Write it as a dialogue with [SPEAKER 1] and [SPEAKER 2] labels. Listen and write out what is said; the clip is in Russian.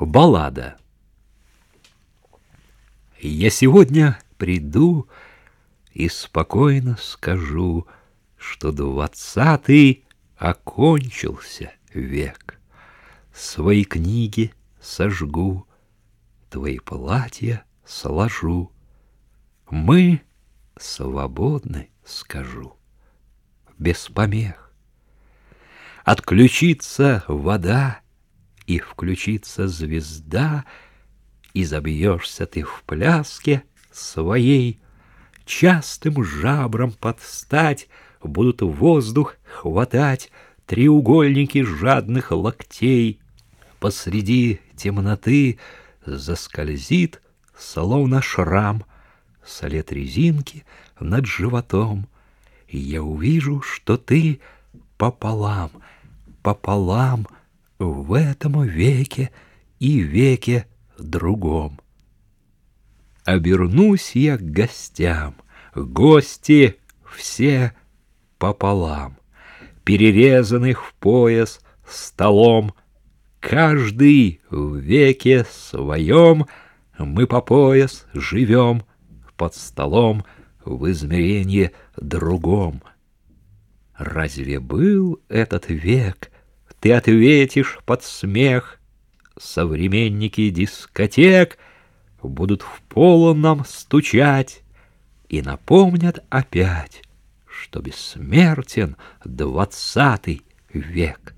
[SPEAKER 1] Баллада. Я сегодня приду и спокойно скажу, что двадцатый окончился век. Свои книги сожгу, твои платья сложу. Мы свободны, скажу, без помех. Отключится вода, и включится звезда, и забьешься ты в пляске своей, частым жабром подстать будут воздух хватать треугольники жадных локтей. Посреди темноты заскользит, словно шрам, след резинки над животом, я увижу, что ты пополам, пополам в этом веке и веке другом. Обернусь я к гостям, гости все пополам, перерезанных в пояс столом, каждый в веке своем мы по пояс живем под столом в измерении другом. Разве был этот век? Ты ответишь под смех. Современники дискотек будут в полном стучать и напомнят опять, что бессмертен двадцатый век.